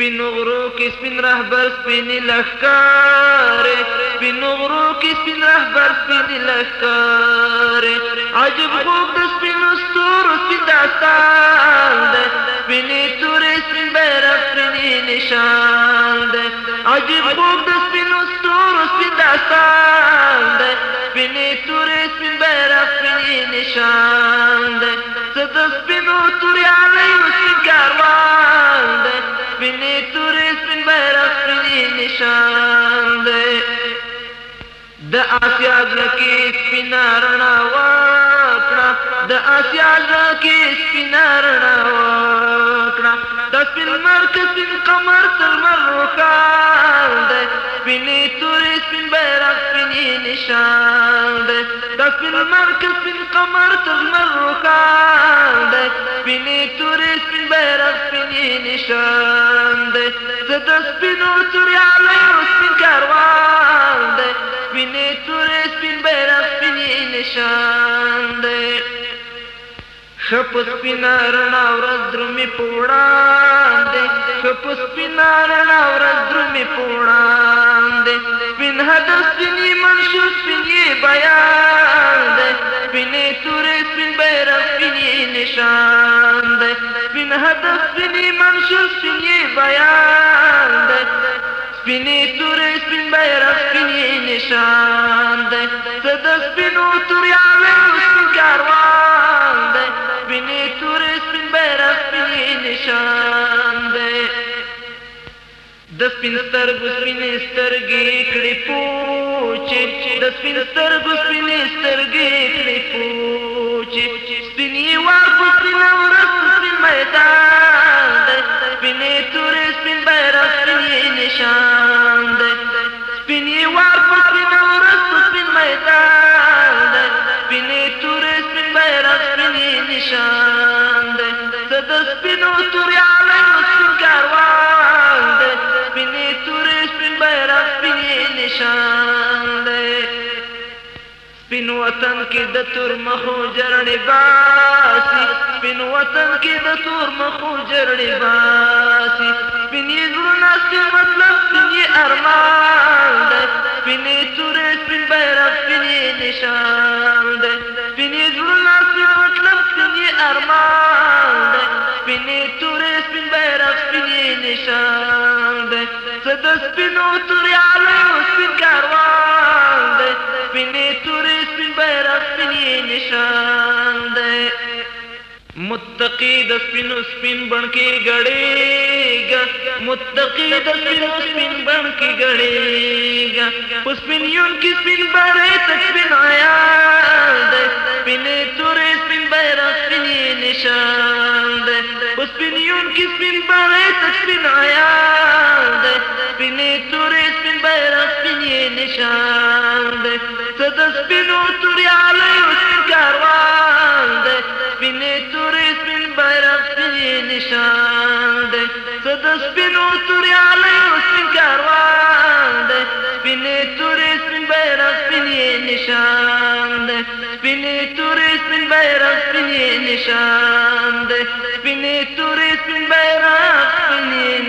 سپین غرو کی سپین رهبر سپین لخکار سپین غرو کی سپین رهبر سپین لخکار عجب خوب د سپین ستور سپین داستان۔ ده سپین تور سپین بیرغ، سپین نشان۔ ده عجب خوب د سپین ستور سپین داستان۔ ده سپین تور سپین بیرغ، سپین نشان۔ ده زه د سپینو تورې علی د آسیا ځکه سپینا رڼا وکړه د آسیا ځکه سپینا رڼا وکړه د سپین مرکز سپین قمر تر مر روښان دی. سپینې تورې سپین بیرغ سپینې نشان دی. د سپین مرکز سپین قمر تر مر روښان دی. سپینې تورې سپین بیرغ سپینې نشان دی. زه د سپینو تورې علیو خپ سپینا رڼا ورځ درومي پوړاندې خپ سپینا رڼا ورځ درومي پوړاندې سپین هدف سپینې منشور سپینې بیان دی سپینې تورې سپین بیرغ سپینې نشان دی سپین هدف سپینې منشور سپینې بیان دی سپینې تورې سپین بیرغ سپینې نشان دی زه د سپینو تورې عالم سپین کاروان د سپین سترګو سپین سترګې کړې پوچ د سپین سترګو سپین سترګې کړې پوچ سپین وار په سپین ورس سپین میدان د سپین تور سپین بیرغ سپین نشان د سپین وار په سپین ورس سپین میدان د سپین تور سپین بیرغ سپین نشان د د سپین تور وطن کې د تور مخو جرړې باسي. پین وطن کې د تور مخو جرړې باسي. پین یې زړونه ست مطلب پین یې ارمان ده پین یې تورې پین بیرغ پین یې نشان ده پین یې زړونه ست مطلب پین یې ارمان ده پین یې تورې پین بیرغ پین یې نشان ده څه د سپینو تورې علو سپین کاروان بیرغ نشان دی متقی د سپینو سپین بڼ کې غړېګا متقی د سپینو سپین بڼ کې غړېګا په سپین یون کې سپین بړې تک سپین آیا د سپینې تورې سپین بیرغ سپینې نشان د په سپین یون کې سپین بړې تک سپین آیا د سپینې تورې سپین بیرغ سپینې نشان د څه د سپینو تورې علیو سپین کاروان د سپینې تورې سپین بیرغ سپینې نشان دی څه د سپینو تورې علیو سپین کاروان دی سپینې تورې سپین بیرغ سپینې نشان دی سپینې تورې سپین بیرغ سپینې نشان دی سپینې تورې سپین بیرغ سپینې نشان